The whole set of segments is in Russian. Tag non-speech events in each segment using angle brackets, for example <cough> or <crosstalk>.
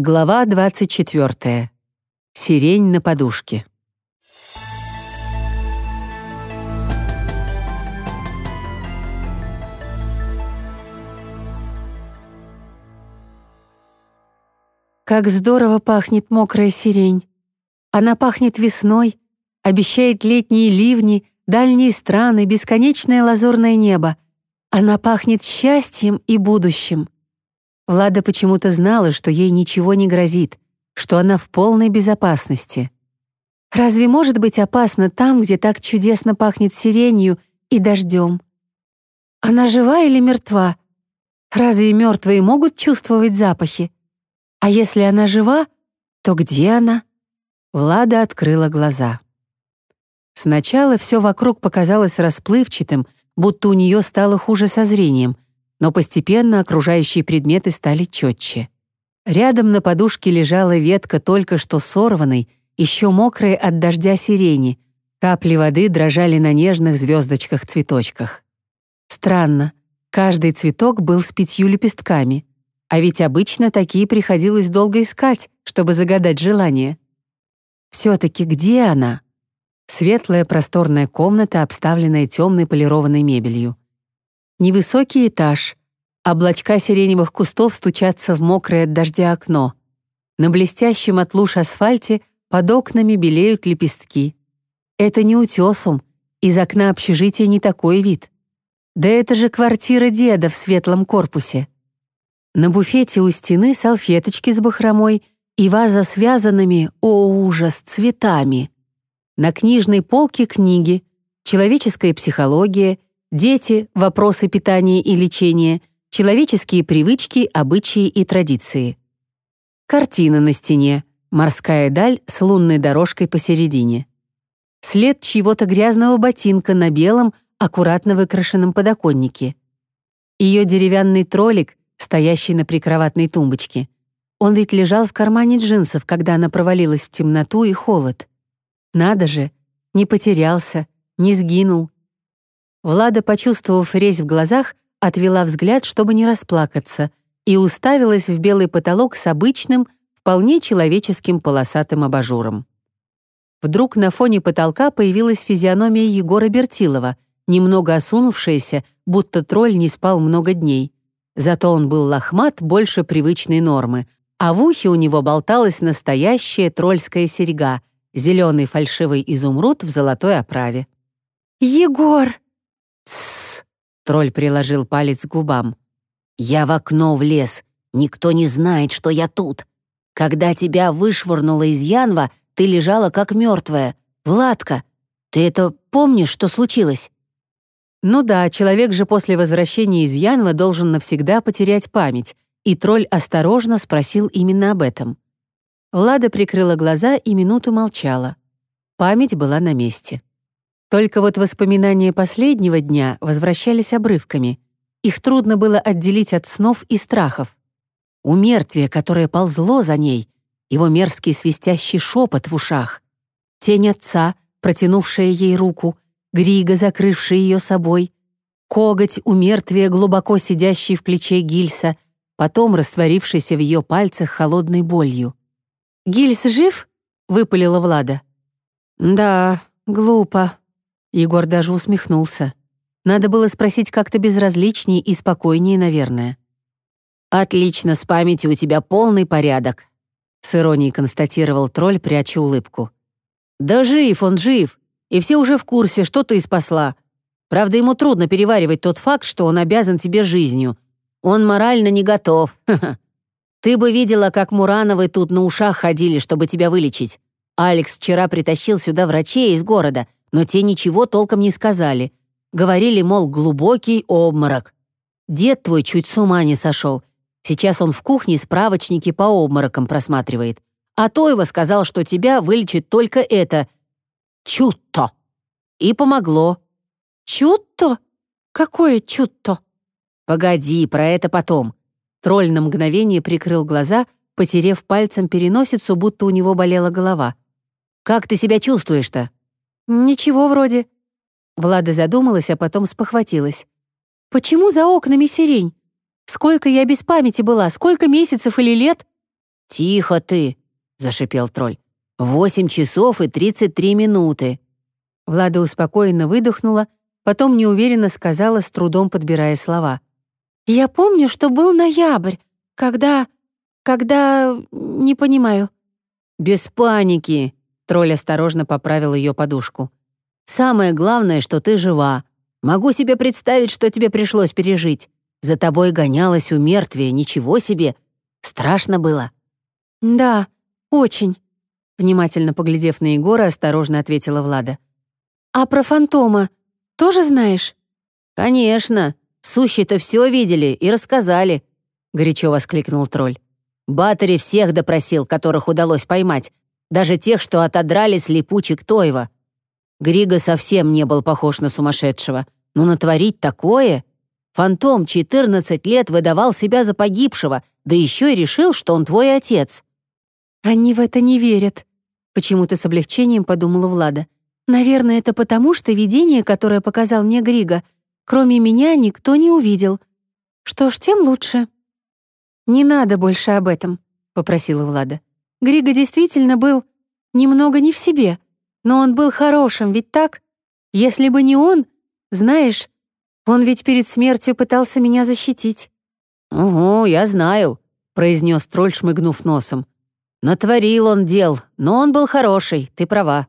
Глава 24. Сирень на подушке. Как здорово пахнет мокрая сирень. Она пахнет весной, обещает летние ливни, дальние страны, бесконечное лазурное небо. Она пахнет счастьем и будущим. Влада почему-то знала, что ей ничего не грозит, что она в полной безопасности. Разве может быть опасно там, где так чудесно пахнет сиренью и дождем? Она жива или мертва? Разве мертвые могут чувствовать запахи? А если она жива, то где она? Влада открыла глаза. Сначала все вокруг показалось расплывчатым, будто у нее стало хуже со зрением — но постепенно окружающие предметы стали четче. Рядом на подушке лежала ветка только что сорванной, еще мокрая от дождя сирени. Капли воды дрожали на нежных звездочках-цветочках. Странно, каждый цветок был с пятью лепестками, а ведь обычно такие приходилось долго искать, чтобы загадать желание. Все-таки где она? Светлая просторная комната, обставленная темной полированной мебелью. Невысокий этаж. Облачка сиреневых кустов стучатся в мокрое от дождя окно. На блестящем от луж асфальте под окнами белеют лепестки. Это не утесум, из окна общежития не такой вид. Да это же квартира деда в светлом корпусе. На буфете у стены салфеточки с бахромой и ваза с вязанными, о ужас, цветами. На книжной полке книги «Человеческая психология» Дети, вопросы питания и лечения, человеческие привычки, обычаи и традиции. Картина на стене, морская даль с лунной дорожкой посередине. След чьего-то грязного ботинка на белом, аккуратно выкрашенном подоконнике. Ее деревянный троллик, стоящий на прикроватной тумбочке. Он ведь лежал в кармане джинсов, когда она провалилась в темноту и холод. Надо же, не потерялся, не сгинул, Влада, почувствовав резь в глазах, отвела взгляд, чтобы не расплакаться, и уставилась в белый потолок с обычным, вполне человеческим полосатым абажуром. Вдруг на фоне потолка появилась физиономия Егора Бертилова, немного осунувшаяся, будто тролль не спал много дней. Зато он был лохмат больше привычной нормы, а в ухе у него болталась настоящая тролльская серьга, зеленый фальшивый изумруд в золотой оправе. «Егор!» «Тссс!» — тролль приложил палец к губам. «Я в окно влез. Никто не знает, что я тут. Когда тебя вышвырнуло из Янва, ты лежала как мертвая. Владка, ты это помнишь, что случилось?» Ну да, человек же после возвращения из Янва должен навсегда потерять память, и тролль осторожно спросил именно об этом. Лада прикрыла глаза и минуту молчала. Память была на месте. Только вот воспоминания последнего дня возвращались обрывками. Их трудно было отделить от снов и страхов. Умертвие, которое ползло за ней, его мерзкий свистящий шепот в ушах, тень отца, протянувшая ей руку, Грига, закрывшая ее собой, коготь умертвия, глубоко сидящий в плече Гильса, потом растворившийся в ее пальцах холодной болью. «Гильс жив?» — выпалила Влада. «Да, глупо», Егор даже усмехнулся. Надо было спросить как-то безразличнее и спокойнее, наверное. «Отлично, с памятью у тебя полный порядок», — с иронией констатировал тролль, пряча улыбку. «Да жив он, жив, и все уже в курсе, что ты спасла. Правда, ему трудно переваривать тот факт, что он обязан тебе жизнью. Он морально не готов. <laughs> Ты бы видела, как Мурановы тут на ушах ходили, чтобы тебя вылечить. Алекс вчера притащил сюда врачей из города — но те ничего толком не сказали. Говорили, мол, глубокий обморок. Дед твой чуть с ума не сошел. Сейчас он в кухне справочники по обморокам просматривает. А Тоева сказал, что тебя вылечит только это чутто. И помогло. Чутто? Какое чутто? Погоди, про это потом. Тролль на мгновение прикрыл глаза, потерев пальцем переносицу, будто у него болела голова. «Как ты себя чувствуешь-то?» «Ничего вроде». Влада задумалась, а потом спохватилась. «Почему за окнами сирень? Сколько я без памяти была, сколько месяцев или лет?» «Тихо ты!» — зашипел тролль. «Восемь часов и тридцать три минуты!» Влада успокоенно выдохнула, потом неуверенно сказала, с трудом подбирая слова. «Я помню, что был ноябрь, когда... когда... не понимаю». «Без паники!» — тролль осторожно поправил ее подушку. «Самое главное, что ты жива. Могу себе представить, что тебе пришлось пережить. За тобой гонялась у мертвия, ничего себе. Страшно было». «Да, очень», — внимательно поглядев на Егора, осторожно ответила Влада. «А про фантома тоже знаешь?» «Конечно. Сущие-то все видели и рассказали», — горячо воскликнул тролль. «Баттери всех допросил, которых удалось поймать, даже тех, что отодрали с липучек Тойва. Григо совсем не был похож на сумасшедшего, но натворить такое...» Фантом 14 лет выдавал себя за погибшего, да еще и решил, что он твой отец». «Они в это не верят», — почему-то с облегчением подумала Влада. «Наверное, это потому, что видение, которое показал мне Григо, кроме меня никто не увидел. Что ж, тем лучше». «Не надо больше об этом», — попросила Влада. «Григо действительно был немного не в себе, но он был хорошим, ведь так? Если бы не он, знаешь, он ведь перед смертью пытался меня защитить». «Угу, я знаю», — произнес тролль, шмыгнув носом. «Натворил он дел, но он был хороший, ты права».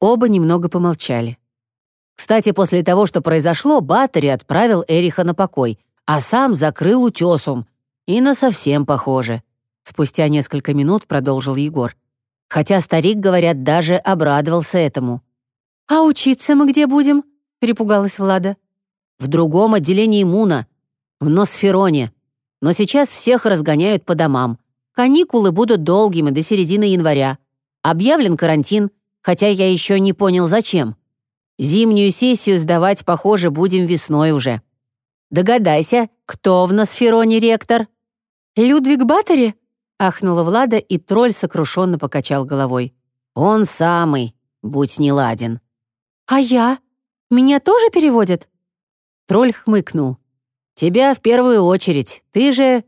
Оба немного помолчали. Кстати, после того, что произошло, Баттери отправил Эриха на покой, а сам закрыл утесом. И на совсем похоже. Спустя несколько минут продолжил Егор. Хотя старик, говорят, даже обрадовался этому. «А учиться мы где будем?» — перепугалась Влада в другом отделении Муна, в Носфероне. Но сейчас всех разгоняют по домам. Каникулы будут долгими до середины января. Объявлен карантин, хотя я еще не понял, зачем. Зимнюю сессию сдавать, похоже, будем весной уже. Догадайся, кто в Носфероне ректор?» «Людвиг Баттери?» — ахнула Влада, и тролль сокрушенно покачал головой. «Он самый, будь неладен». «А я? Меня тоже переводят?» Тролль хмыкнул. «Тебя в первую очередь. Ты же...»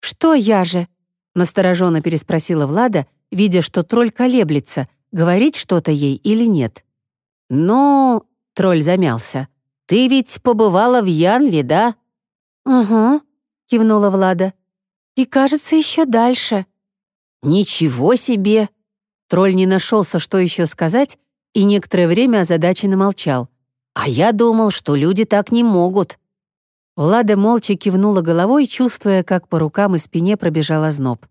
«Что я же?» — настороженно переспросила Влада, видя, что тролль колеблется, говорить что-то ей или нет. «Ну...» — тролль замялся. «Ты ведь побывала в Янве, да?» «Угу», — кивнула Влада. «И кажется, еще дальше». «Ничего себе!» Тролль не нашелся, что еще сказать, и некоторое время озадаченно молчал. «А я думал, что люди так не могут». Влада молча кивнула головой, чувствуя, как по рукам и спине пробежал озноб.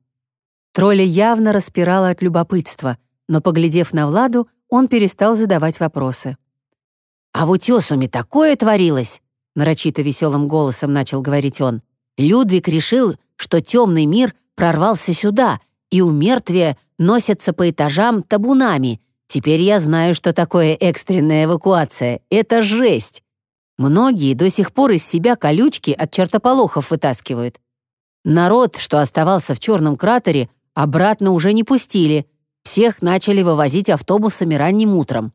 Тролля явно распирала от любопытства, но, поглядев на Владу, он перестал задавать вопросы. «А в утесуме такое творилось!» — нарочито веселым голосом начал говорить он. «Людвиг решил, что темный мир прорвался сюда, и у мертвия носятся по этажам табунами, Теперь я знаю, что такое экстренная эвакуация. Это жесть. Многие до сих пор из себя колючки от чертополохов вытаскивают. Народ, что оставался в черном кратере, обратно уже не пустили. Всех начали вывозить автобусами ранним утром.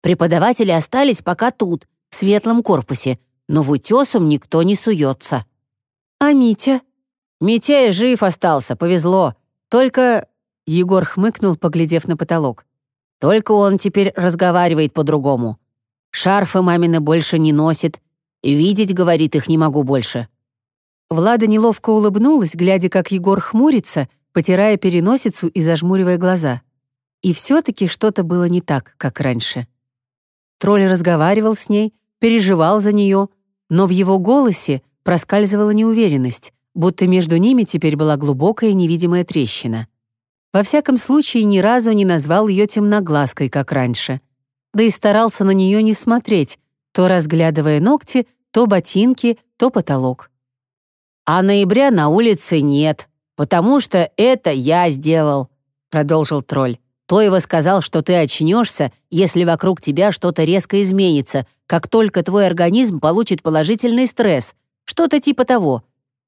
Преподаватели остались пока тут, в светлом корпусе, но в утесом никто не суется. «А Митя?» «Митя жив остался, повезло. Только...» Егор хмыкнул, поглядев на потолок. Только он теперь разговаривает по-другому. Шарфы мамины больше не носит. Видеть, говорит, их не могу больше». Влада неловко улыбнулась, глядя, как Егор хмурится, потирая переносицу и зажмуривая глаза. И все-таки что-то было не так, как раньше. Тролль разговаривал с ней, переживал за нее, но в его голосе проскальзывала неуверенность, будто между ними теперь была глубокая невидимая трещина. Во всяком случае, ни разу не назвал ее темноглазкой, как раньше. Да и старался на нее не смотреть, то разглядывая ногти, то ботинки, то потолок. «А ноября на улице нет, потому что это я сделал», — продолжил тролль. Тоева сказал, что ты очнешься, если вокруг тебя что-то резко изменится, как только твой организм получит положительный стресс. Что-то типа того.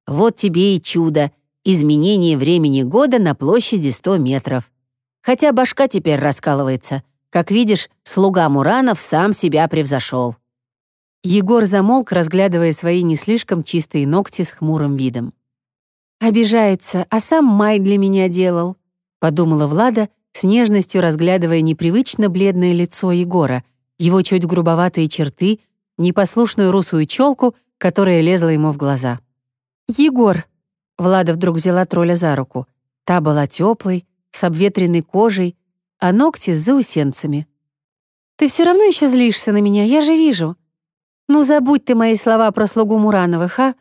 Вот тебе и чудо изменение времени года на площади 100 метров. Хотя башка теперь раскалывается. Как видишь, слуга Муранов сам себя превзошел. Егор замолк, разглядывая свои не слишком чистые ногти с хмурым видом. Обижается, а сам май для меня делал», — подумала Влада, с нежностью разглядывая непривычно бледное лицо Егора, его чуть грубоватые черты, непослушную русую челку, которая лезла ему в глаза. «Егор!» — Влада вдруг взяла тролля за руку. Та была теплой, с обветренной кожей, а ногти заусенцами. «Ты все равно еще злишься на меня, я же вижу. Ну, забудь ты мои слова про слугу Мурановых, а?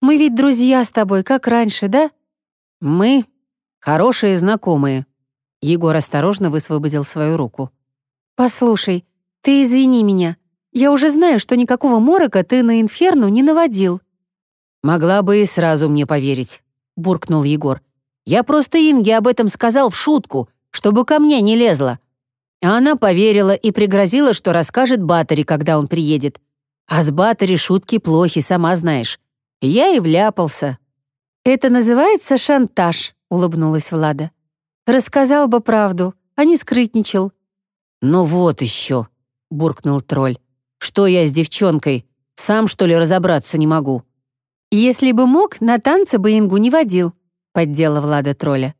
Мы ведь друзья с тобой, как раньше, да?» «Мы — хорошие знакомые», Егор осторожно высвободил свою руку. «Послушай, ты извини меня. Я уже знаю, что никакого морока ты на инферну не наводил». «Могла бы и сразу мне поверить», — буркнул Егор. «Я просто Инге об этом сказал в шутку, чтобы ко мне не лезла». А она поверила и пригрозила, что расскажет Батаре, когда он приедет. А с Батаре шутки плохи, сама знаешь. Я и вляпался. «Это называется шантаж», — улыбнулась Влада. Рассказал бы правду, а не скрытничал». «Ну вот еще», — буркнул тролль. «Что я с девчонкой? Сам, что ли, разобраться не могу?» «Если бы мог, на танцы бы Ингу не водил», — поддела Влада тролля.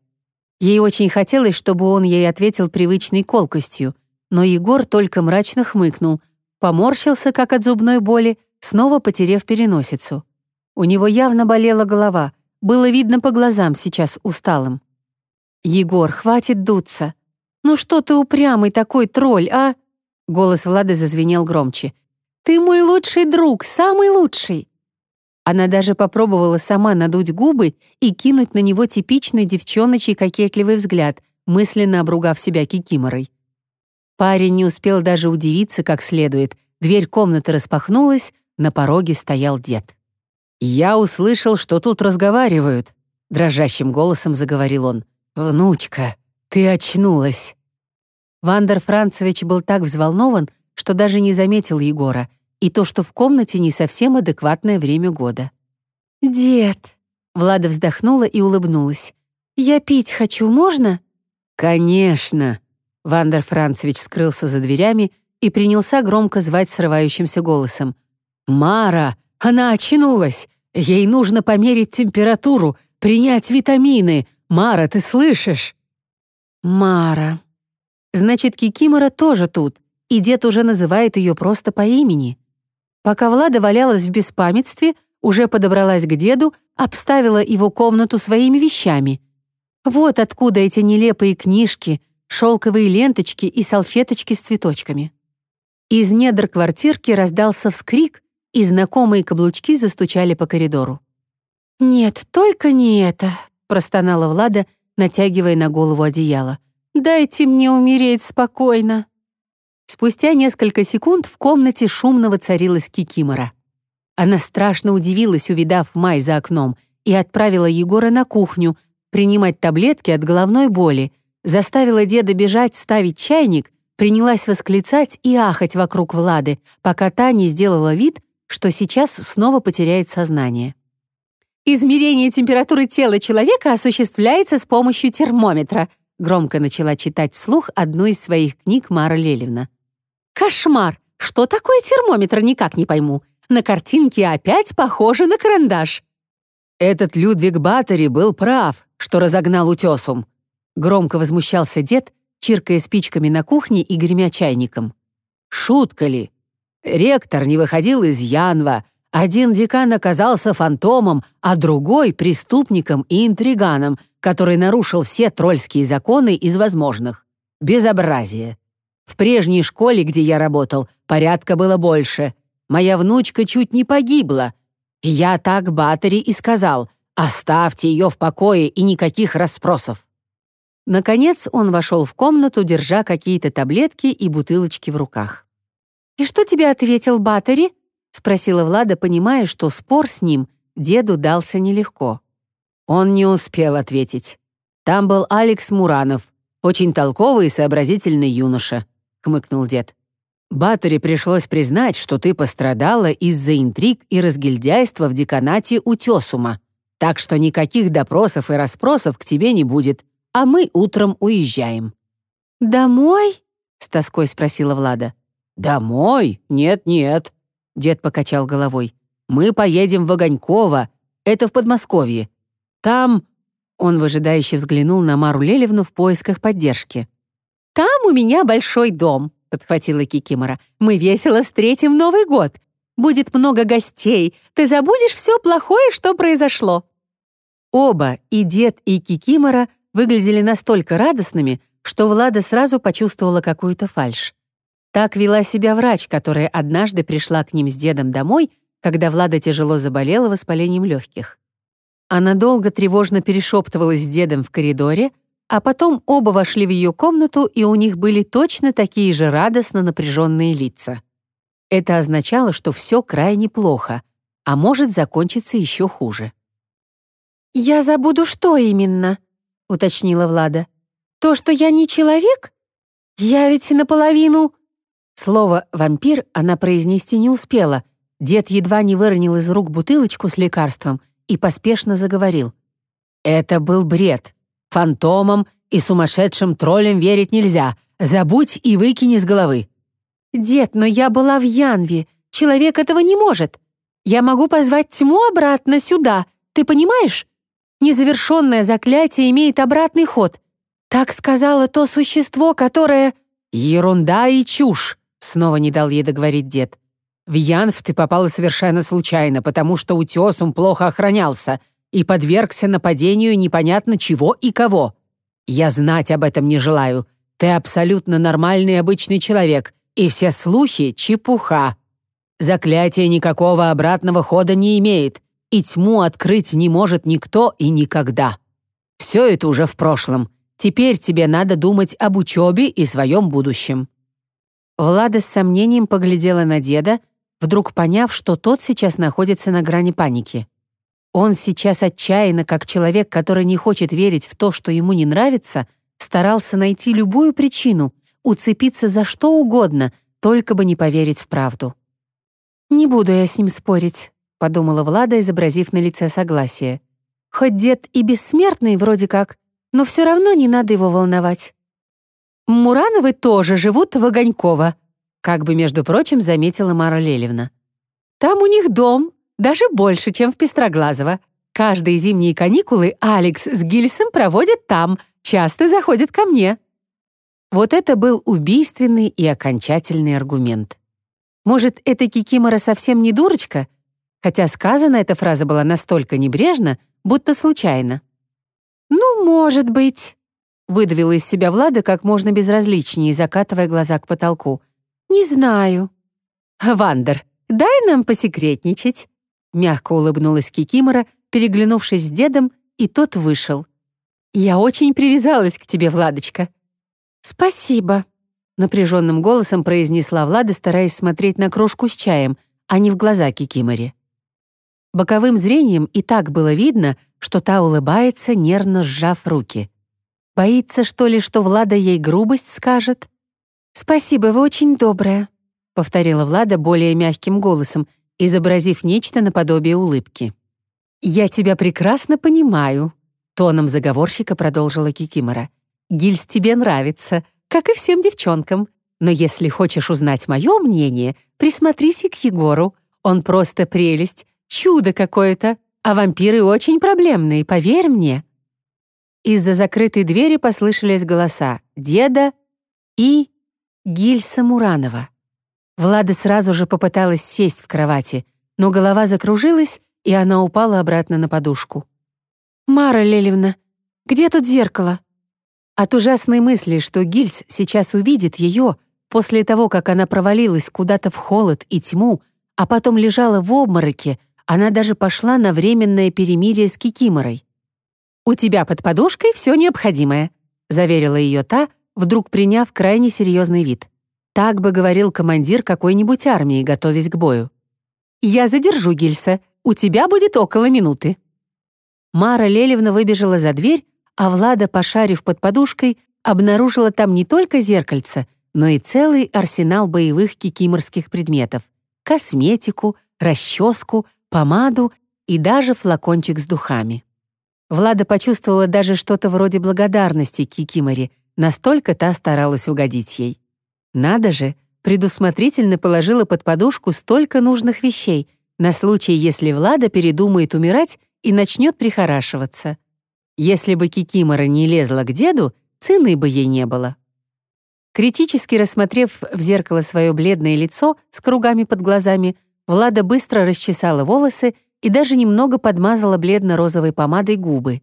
Ей очень хотелось, чтобы он ей ответил привычной колкостью, но Егор только мрачно хмыкнул, поморщился, как от зубной боли, снова потеряв переносицу. У него явно болела голова, было видно по глазам сейчас усталым. «Егор, хватит дуться! Ну что ты упрямый такой тролль, а?» Голос Влады зазвенел громче. «Ты мой лучший друг, самый лучший!» Она даже попробовала сама надуть губы и кинуть на него типичный девчоночий кокетливый взгляд, мысленно обругав себя кикиморой. Парень не успел даже удивиться как следует. Дверь комнаты распахнулась, на пороге стоял дед. «Я услышал, что тут разговаривают», — дрожащим голосом заговорил он. «Внучка, ты очнулась!» Вандер Францевич был так взволнован, что даже не заметил Егора, и то, что в комнате не совсем адекватное время года. «Дед!» — Влада вздохнула и улыбнулась. «Я пить хочу, можно?» «Конечно!» Вандер Францевич скрылся за дверями и принялся громко звать срывающимся голосом. «Мара! Она очнулась! Ей нужно померить температуру, принять витамины, Мара, ты слышишь?» «Мара. Значит, Кикимора тоже тут, и дед уже называет ее просто по имени. Пока Влада валялась в беспамятстве, уже подобралась к деду, обставила его комнату своими вещами. Вот откуда эти нелепые книжки, шелковые ленточки и салфеточки с цветочками. Из недр квартирки раздался вскрик, и знакомые каблучки застучали по коридору. «Нет, только не это», простонала Влада, натягивая на голову одеяло. «Дайте мне умереть спокойно». Спустя несколько секунд в комнате шумно воцарилась Кикимора. Она страшно удивилась, увидав Май за окном, и отправила Егора на кухню принимать таблетки от головной боли, заставила деда бежать ставить чайник, принялась восклицать и ахать вокруг Влады, пока та не сделала вид, что сейчас снова потеряет сознание. Измерение температуры тела человека осуществляется с помощью термометра, громко начала читать вслух одну из своих книг Мара Лелевна. Кошмар! Что такое термометр, никак не пойму. На картинке опять похоже на карандаш. Этот Людвиг Баттери был прав, что разогнал утесум. Громко возмущался дед, чиркая спичками на кухне и гремя чайником. Шутка ли? Ректор не выходил из Янва, один декан оказался фантомом, а другой — преступником и интриганом, который нарушил все тролльские законы из возможных. Безобразие. В прежней школе, где я работал, порядка было больше. Моя внучка чуть не погибла. Я так Баттери и сказал, оставьте ее в покое и никаких расспросов. Наконец он вошел в комнату, держа какие-то таблетки и бутылочки в руках. «И что тебе ответил Баттери?» — спросила Влада, понимая, что спор с ним деду дался нелегко. Он не успел ответить. Там был Алекс Муранов, очень толковый и сообразительный юноша, — хмыкнул дед. Батаре пришлось признать, что ты пострадала из-за интриг и разгильдяйства в деканате Утесума, так что никаких допросов и расспросов к тебе не будет, а мы утром уезжаем». «Домой?» — с тоской спросила Влада. «Домой? Нет-нет. Дед покачал головой. «Мы поедем в Огоньково. Это в Подмосковье. Там...» Он выжидающе взглянул на Мару Лелевну в поисках поддержки. «Там у меня большой дом», — подхватила Кикимора. «Мы весело встретим Новый год. Будет много гостей. Ты забудешь все плохое, что произошло». Оба, и дед, и Кикимора, выглядели настолько радостными, что Влада сразу почувствовала какую-то фальшь. Так вела себя врач, которая однажды пришла к ним с дедом домой, когда Влада тяжело заболела воспалением легких. Она долго тревожно перешептывалась с дедом в коридоре, а потом оба вошли в ее комнату, и у них были точно такие же радостно напряженные лица. Это означало, что все крайне плохо, а может закончиться еще хуже. «Я забуду, что именно», — уточнила Влада. «То, что я не человек? Я ведь наполовину...» Слово «вампир» она произнести не успела. Дед едва не выронил из рук бутылочку с лекарством и поспешно заговорил. «Это был бред. Фантомам и сумасшедшим троллям верить нельзя. Забудь и выкини с головы. «Дед, но я была в Янве. Человек этого не может. Я могу позвать тьму обратно сюда. Ты понимаешь? Незавершенное заклятие имеет обратный ход. Так сказала то существо, которое...» «Ерунда и чушь!» — снова не дал ей договорить дед. «В Янв ты попала совершенно случайно, потому что утес он плохо охранялся и подвергся нападению непонятно чего и кого. Я знать об этом не желаю. Ты абсолютно нормальный обычный человек, и все слухи — чепуха. Заклятие никакого обратного хода не имеет, и тьму открыть не может никто и никогда. Все это уже в прошлом. Теперь тебе надо думать об учебе и своем будущем». Влада с сомнением поглядела на деда, вдруг поняв, что тот сейчас находится на грани паники. Он сейчас отчаянно, как человек, который не хочет верить в то, что ему не нравится, старался найти любую причину, уцепиться за что угодно, только бы не поверить в правду. «Не буду я с ним спорить», — подумала Влада, изобразив на лице согласие. «Хоть дед и бессмертный вроде как, но все равно не надо его волновать». «Мурановы тоже живут в Огоньково», как бы, между прочим, заметила Мара Лелевна. «Там у них дом, даже больше, чем в Пестроглазово. Каждые зимние каникулы Алекс с Гильсом проводят там, часто заходят ко мне». Вот это был убийственный и окончательный аргумент. Может, эта Кикимора совсем не дурочка? Хотя сказана эта фраза была настолько небрежно, будто случайно. «Ну, может быть», — выдавила из себя Влада как можно безразличнее, закатывая глаза к потолку. «Не знаю». «Вандер, дай нам посекретничать», — мягко улыбнулась Кикимора, переглянувшись с дедом, и тот вышел. «Я очень привязалась к тебе, Владочка. «Спасибо», — напряженным голосом произнесла Влада, стараясь смотреть на кружку с чаем, а не в глаза Кикимори. Боковым зрением и так было видно, что та улыбается, нервно сжав руки. Боится, что ли, что Влада ей грубость скажет? «Спасибо, вы очень добрая», — повторила Влада более мягким голосом, изобразив нечто наподобие улыбки. «Я тебя прекрасно понимаю», — тоном заговорщика продолжила Кикимора. Гильз тебе нравится, как и всем девчонкам. Но если хочешь узнать мое мнение, присмотрись к Егору. Он просто прелесть, чудо какое-то. А вампиры очень проблемные, поверь мне». Из-за закрытой двери послышались голоса деда и Гильса Муранова. Влада сразу же попыталась сесть в кровати, но голова закружилась, и она упала обратно на подушку. «Мара Лелевна, где тут зеркало?» От ужасной мысли, что Гильс сейчас увидит ее, после того, как она провалилась куда-то в холод и тьму, а потом лежала в обмороке, она даже пошла на временное перемирие с Кикиморой. «У тебя под подушкой все необходимое», — заверила ее та, вдруг приняв крайне серьезный вид. Так бы говорил командир какой-нибудь армии, готовясь к бою. «Я задержу Гильса. У тебя будет около минуты». Мара Лелевна выбежала за дверь, а Влада, пошарив под подушкой, обнаружила там не только зеркальце, но и целый арсенал боевых кикиморских предметов — косметику, расческу, помаду и даже флакончик с духами. Влада почувствовала даже что-то вроде благодарности Кикиморе, настолько та старалась угодить ей. Надо же, предусмотрительно положила под подушку столько нужных вещей на случай, если Влада передумает умирать и начнет прихорашиваться. Если бы Кикимора не лезла к деду, цены бы ей не было. Критически рассмотрев в зеркало свое бледное лицо с кругами под глазами, Влада быстро расчесала волосы и даже немного подмазала бледно-розовой помадой губы.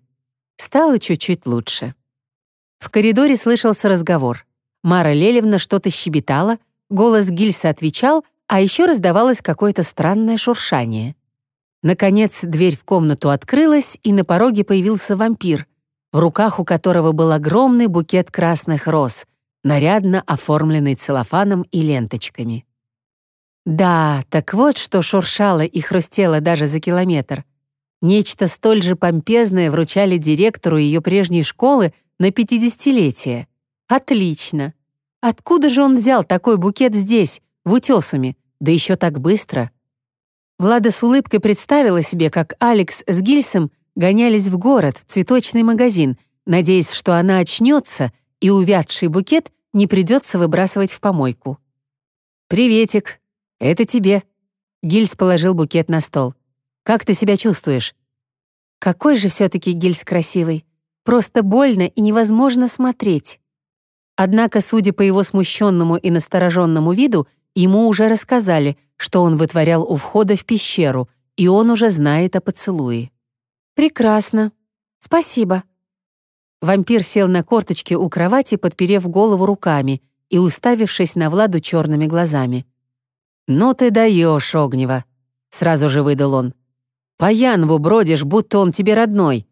Стало чуть-чуть лучше. В коридоре слышался разговор. Мара Лелевна что-то щебетала, голос Гильса отвечал, а еще раздавалось какое-то странное шуршание. Наконец, дверь в комнату открылась, и на пороге появился вампир, в руках у которого был огромный букет красных роз, нарядно оформленный целлофаном и ленточками. Да, так вот, что шуршало и хрустело даже за километр. Нечто столь же помпезное вручали директору ее прежней школы на пятидесятилетие. Отлично. Откуда же он взял такой букет здесь, в Утесуме, да еще так быстро? Влада с улыбкой представила себе, как Алекс с Гильсом гонялись в город, цветочный магазин, надеясь, что она очнется, и увядший букет не придется выбрасывать в помойку. «Приветик», «Это тебе». Гильз положил букет на стол. «Как ты себя чувствуешь?» «Какой же все-таки Гильз красивый. Просто больно и невозможно смотреть». Однако, судя по его смущенному и настороженному виду, ему уже рассказали, что он вытворял у входа в пещеру, и он уже знает о поцелуе. «Прекрасно. Спасибо». Вампир сел на корточки у кровати, подперев голову руками и уставившись на Владу черными глазами. «Ну ты даешь, Огнева!» — сразу же выдал он. «По Янву бродишь, будто он тебе родной.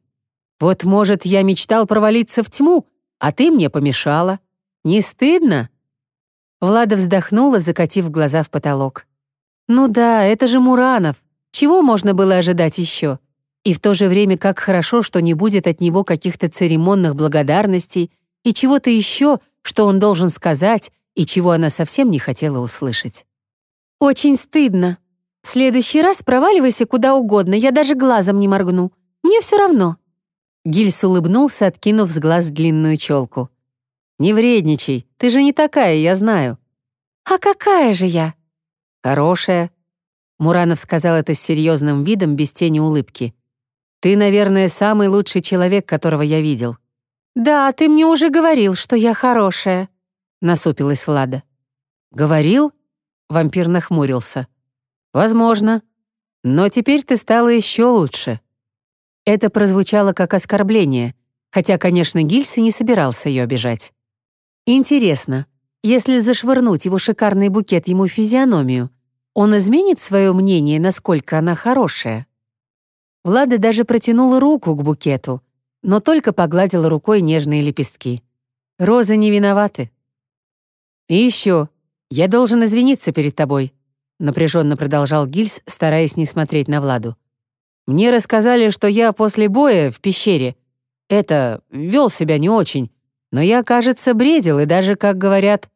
Вот, может, я мечтал провалиться в тьму, а ты мне помешала. Не стыдно?» Влада вздохнула, закатив глаза в потолок. «Ну да, это же Муранов. Чего можно было ожидать еще? И в то же время как хорошо, что не будет от него каких-то церемонных благодарностей и чего-то еще, что он должен сказать и чего она совсем не хотела услышать. «Очень стыдно. В следующий раз проваливайся куда угодно, я даже глазом не моргну. Мне все равно». Гильс улыбнулся, откинув с глаз длинную челку. «Не вредничай, ты же не такая, я знаю». «А какая же я?» «Хорошая». Муранов сказал это с серьезным видом, без тени улыбки. «Ты, наверное, самый лучший человек, которого я видел». «Да, ты мне уже говорил, что я хорошая», — насупилась Влада. «Говорил?» Вампир нахмурился. «Возможно. Но теперь ты стала еще лучше». Это прозвучало как оскорбление, хотя, конечно, Гильс и не собирался ее обижать. Интересно, если зашвырнуть его шикарный букет ему в физиономию, он изменит свое мнение, насколько она хорошая? Влада даже протянула руку к букету, но только погладила рукой нежные лепестки. Розы не виноваты. И еще, «Я должен извиниться перед тобой», — напряженно продолжал Гильс, стараясь не смотреть на Владу. «Мне рассказали, что я после боя в пещере. Это, вел себя не очень, но я, кажется, бредил, и даже, как говорят...»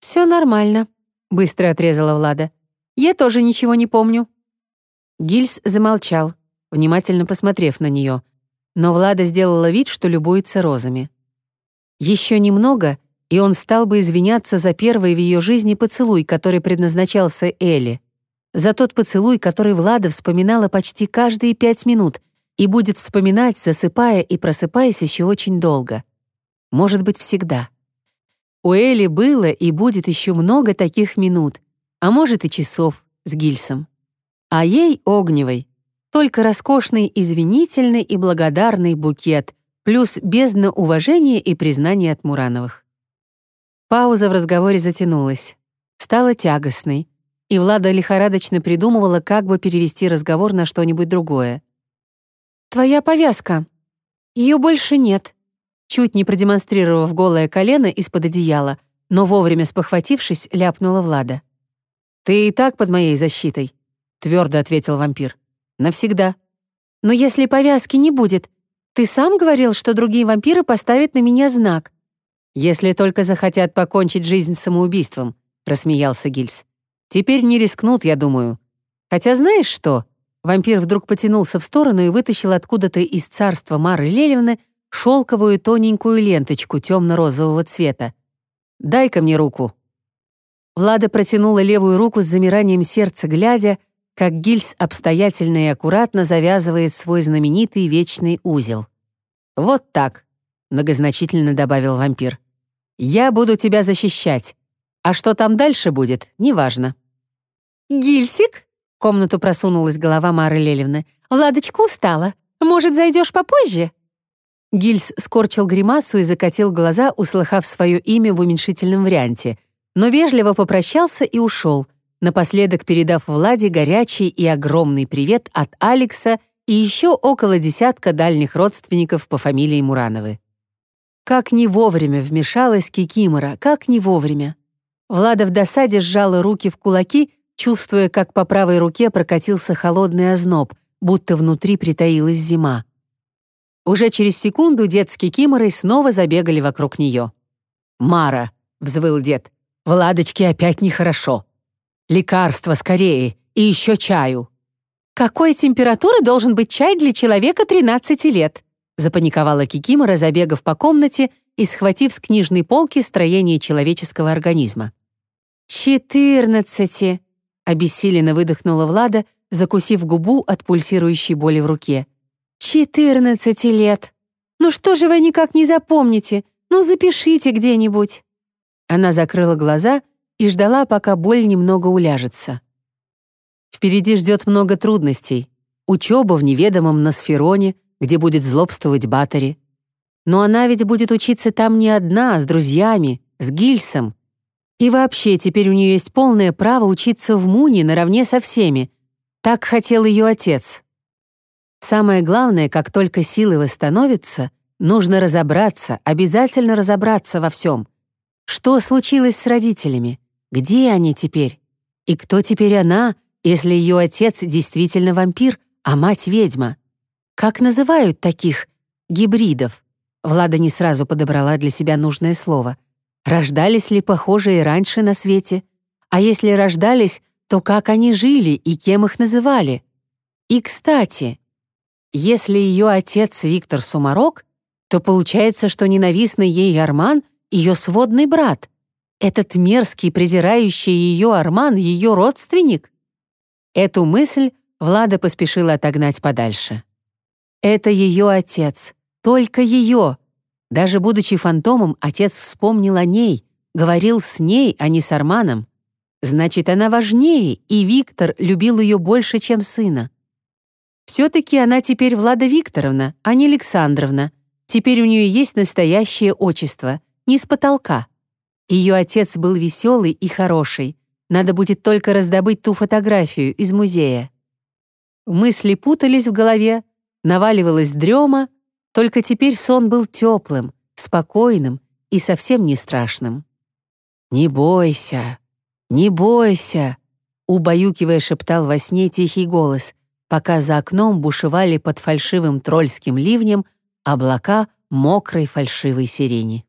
«Все нормально», — быстро отрезала Влада. «Я тоже ничего не помню». Гильс замолчал, внимательно посмотрев на нее, но Влада сделала вид, что любуется розами. Еще немного, и он стал бы извиняться за первый в ее жизни поцелуй, который предназначался Элли, за тот поцелуй, который Влада вспоминала почти каждые пять минут и будет вспоминать, засыпая и просыпаясь еще очень долго. Может быть, всегда. У Элли было и будет еще много таких минут, а может и часов с Гильсом. А ей, Огневой, только роскошный, извинительный и благодарный букет, плюс бездна уважения и признания от Мурановых. Пауза в разговоре затянулась. Стала тягостной, и Влада лихорадочно придумывала, как бы перевести разговор на что-нибудь другое. «Твоя повязка. Ее больше нет», чуть не продемонстрировав голое колено из-под одеяла, но вовремя спохватившись, ляпнула Влада. «Ты и так под моей защитой», — твердо ответил вампир. «Навсегда». «Но если повязки не будет, ты сам говорил, что другие вампиры поставят на меня знак. «Если только захотят покончить жизнь самоубийством», — рассмеялся Гильс. «Теперь не рискнут, я думаю. Хотя знаешь что?» Вампир вдруг потянулся в сторону и вытащил откуда-то из царства Мары Лелевны шелковую тоненькую ленточку темно-розового цвета. «Дай-ка мне руку». Влада протянула левую руку с замиранием сердца, глядя, как Гильс обстоятельно и аккуратно завязывает свой знаменитый вечный узел. «Вот так», — многозначительно добавил вампир. «Я буду тебя защищать, а что там дальше будет, неважно». «Гильсик?» — в комнату просунулась голова Мары Лелевны. «Владочка устала. Может, зайдешь попозже?» Гильс скорчил гримасу и закатил глаза, услыхав свое имя в уменьшительном варианте, но вежливо попрощался и ушел, напоследок передав Владе горячий и огромный привет от Алекса и еще около десятка дальних родственников по фамилии Мурановы. Как не вовремя вмешалась Кикимора, как не вовремя. Влада в досаде сжала руки в кулаки, чувствуя, как по правой руке прокатился холодный озноб, будто внутри притаилась зима. Уже через секунду дед с Кикиморой снова забегали вокруг нее. «Мара», — взвыл дед, — «Владочке опять нехорошо. Лекарство скорее и еще чаю». «Какой температуры должен быть чай для человека 13 лет?» запаниковала Кикимора, забегав по комнате и схватив с книжной полки строение человеческого организма. «Четырнадцати!» — обессиленно выдохнула Влада, закусив губу от пульсирующей боли в руке. «Четырнадцати лет! Ну что же вы никак не запомните? Ну запишите где-нибудь!» Она закрыла глаза и ждала, пока боль немного уляжется. Впереди ждет много трудностей. Учеба в неведомом Носфероне, где будет злобствовать Батари. Но она ведь будет учиться там не одна, а с друзьями, с Гильсом. И вообще, теперь у нее есть полное право учиться в Муне наравне со всеми. Так хотел ее отец. Самое главное, как только силы восстановятся, нужно разобраться, обязательно разобраться во всем. Что случилось с родителями? Где они теперь? И кто теперь она, если ее отец действительно вампир, а мать ведьма? Как называют таких гибридов? Влада не сразу подобрала для себя нужное слово. Рождались ли похожие раньше на свете? А если рождались, то как они жили и кем их называли? И, кстати, если ее отец Виктор Сумарок, то получается, что ненавистный ей Арман — ее сводный брат. Этот мерзкий, презирающий ее Арман — ее родственник? Эту мысль Влада поспешила отогнать подальше. Это ее отец, только ее. Даже будучи фантомом, отец вспомнил о ней, говорил с ней, а не с Арманом. Значит, она важнее, и Виктор любил ее больше, чем сына. Все-таки она теперь Влада Викторовна, а не Александровна. Теперь у нее есть настоящее отчество, не с потолка. Ее отец был веселый и хороший. Надо будет только раздобыть ту фотографию из музея. Мысли путались в голове, наваливалась дрема, только теперь сон был теплым, спокойным и совсем не страшным. «Не бойся, не бойся», — убаюкивая шептал во сне тихий голос — пока за окном бушевали под фальшивым трольским ливнем облака мокрой фальшивой сирени.